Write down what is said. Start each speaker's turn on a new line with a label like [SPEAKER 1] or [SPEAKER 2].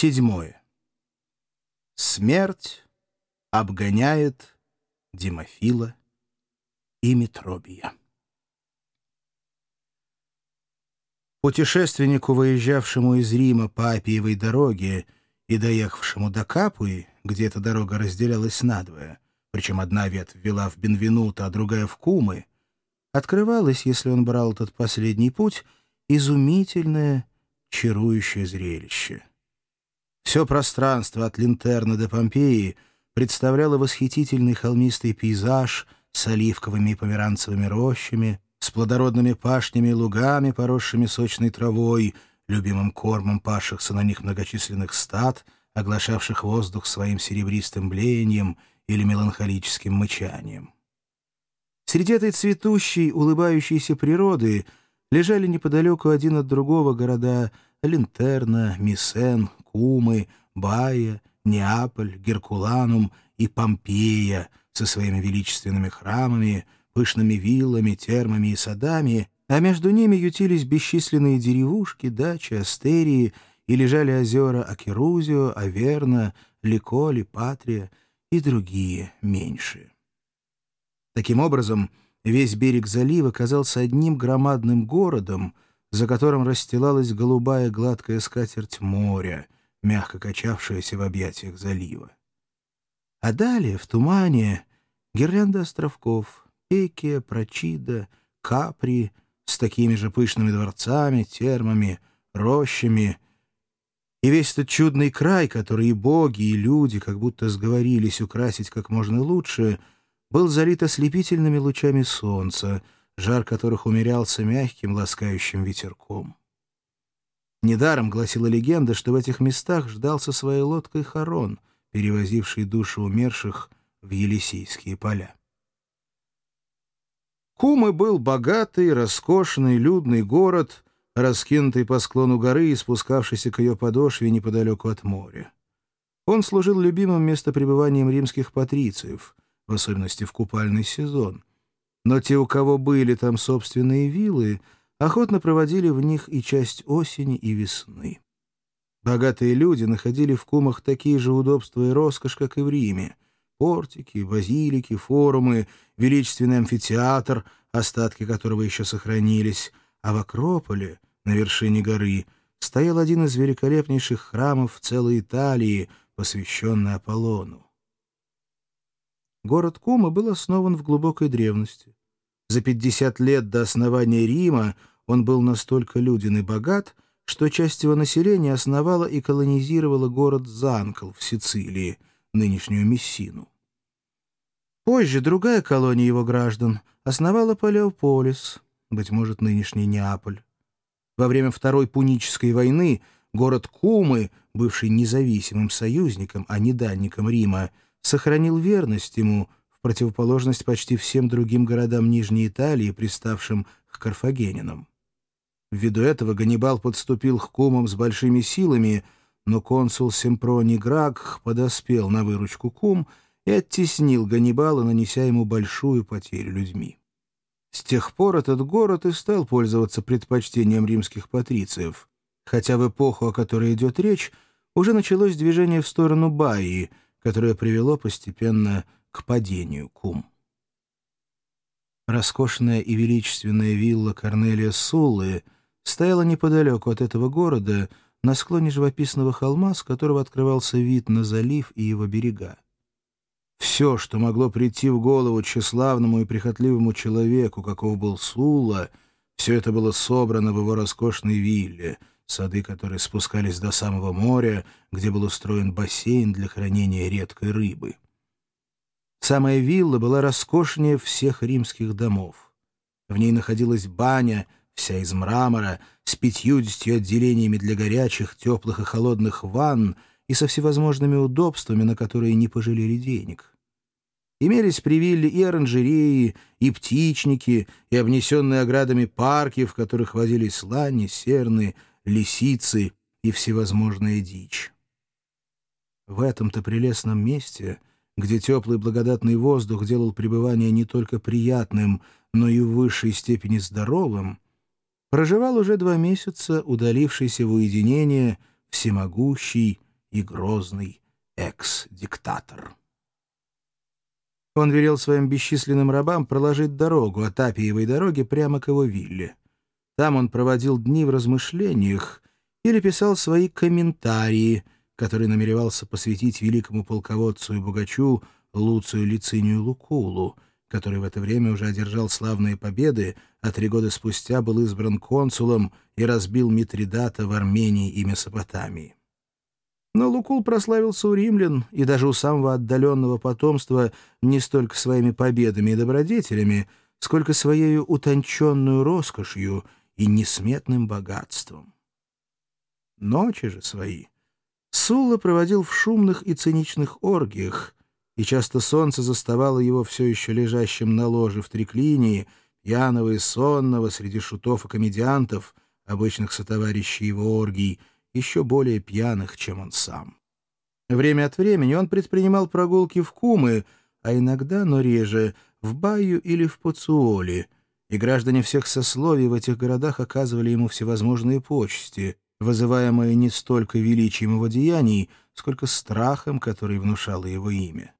[SPEAKER 1] Седьмое. Смерть обгоняет Димофила и Метробия. Путешественнику, выезжавшему из Рима по Апиевой дороге и доехавшему до Капуи, где эта дорога разделялась надвое, причем одна ветвь вела в Бенвенуто, а другая в Кумы, открывалось, если он брал этот последний путь, изумительное, чарующее зрелище — все пространство от Линтерна до Помпеи представляло восхитительный холмистый пейзаж с оливковыми и померанцевыми рощами, с плодородными пашнями и лугами, поросшими сочной травой, любимым кормом павшихся на них многочисленных стад, оглашавших воздух своим серебристым блеянием или меланхолическим мычанием. Среди этой цветущей, улыбающейся природы лежали неподалеку один от другого города Линтерна, Мисен, Кумы, Бая, Неаполь, Геркуланум и Помпея со своими величественными храмами, пышными виллами, термами и садами, а между ними ютились бесчисленные деревушки, дачи, астерии и лежали озера Акерузио, Аверна, Ликоли, Патрия и другие меньшие. Таким образом, весь берег залива казался одним громадным городом, за которым расстилалась голубая гладкая скатерть моря — мягко качавшаяся в объятиях залива. А далее, в тумане, гирлянда островков, Пекия, Прочида, Капри с такими же пышными дворцами, термами, рощами. И весь этот чудный край, который и боги, и люди как будто сговорились украсить как можно лучше, был залит ослепительными лучами солнца, жар которых умерялся мягким ласкающим ветерком. Недаром гласила легенда, что в этих местах ждался своей лодкой Харон, перевозивший души умерших в Елисейские поля. Кумы был богатый, роскошный, людный город, раскинутый по склону горы и спускавшийся к ее подошве неподалеку от моря. Он служил любимым местопребыванием римских патрициев, в особенности в купальный сезон. Но те, у кого были там собственные виллы, охотно проводили в них и часть осени и весны. Богатые люди находили в кумах такие же удобства и роскошь, как и в Риме. Портики, базилики, форумы, величественный амфитеатр, остатки которого еще сохранились, а в Акрополе, на вершине горы, стоял один из великолепнейших храмов в целой Италии, посвященный Аполлону. Город Кума был основан в глубокой древности. За 50 лет до основания Рима он был настолько люден и богат, что часть его населения основала и колонизировала город Занкл в Сицилии, нынешнюю Мессину. Позже другая колония его граждан основала Палеополис, быть может, нынешний Неаполь. Во время Второй Пунической войны город Кумы, бывший независимым союзником, а не данником Рима, сохранил верность ему в противоположность почти всем другим городам Нижней Италии, приставшим к карфагенинам. Ввиду этого Ганнибал подступил к кумам с большими силами, но консул Семпроний Граг подоспел на выручку кум и оттеснил Ганнибала, нанеся ему большую потерю людьми. С тех пор этот город и стал пользоваться предпочтением римских патрициев, хотя в эпоху, о которой идет речь, уже началось движение в сторону Баи, которое привело постепенно к падению кум. Роскошная и величественная вилла Корнелия Суллы — стояла неподалеку от этого города, на склоне живописного холма, с которого открывался вид на залив и его берега. Все, что могло прийти в голову тщеславному и прихотливому человеку, каков был Сула, все это было собрано в его роскошной вилле, сады которой спускались до самого моря, где был устроен бассейн для хранения редкой рыбы. Самая вилла была роскошнее всех римских домов. В ней находилась баня — вся из мрамора, с пятьюдесятью отделениями для горячих, теплых и холодных ванн и со всевозможными удобствами, на которые не пожалели денег. Имелись при вилле и оранжереи, и птичники, и обнесенные оградами парки, в которых возились лани, серны, лисицы и всевозможная дичь. В этом-то прелестном месте, где теплый благодатный воздух делал пребывание не только приятным, но и в высшей степени здоровым, проживал уже два месяца удалившийся в уединение всемогущий и грозный экс-диктатор. Он велел своим бесчисленным рабам проложить дорогу от Апиевой дороги прямо к его вилле. Там он проводил дни в размышлениях или писал свои комментарии, которые намеревался посвятить великому полководцу и богачу Луцию Лицинию Лукулу, который в это время уже одержал славные победы, а три года спустя был избран консулом и разбил Митридата в Армении и Месопотамии. Но Лукул прославился у римлян и даже у самого отдаленного потомства не столько своими победами и добродетелями, сколько своей утонченную роскошью и несметным богатством. Ночи же свои Сула проводил в шумных и циничных оргиях, и часто солнце заставало его все еще лежащим на ложе в триклинии, пьяного и сонного среди шутов и комедиантов, обычных сотоварищей его оргий, еще более пьяных, чем он сам. Время от времени он предпринимал прогулки в Кумы, а иногда, но реже, в Баю или в Пацуоле, и граждане всех сословий в этих городах оказывали ему всевозможные почести, вызываемые не столько величием его деяний, сколько страхом, который внушало его имя.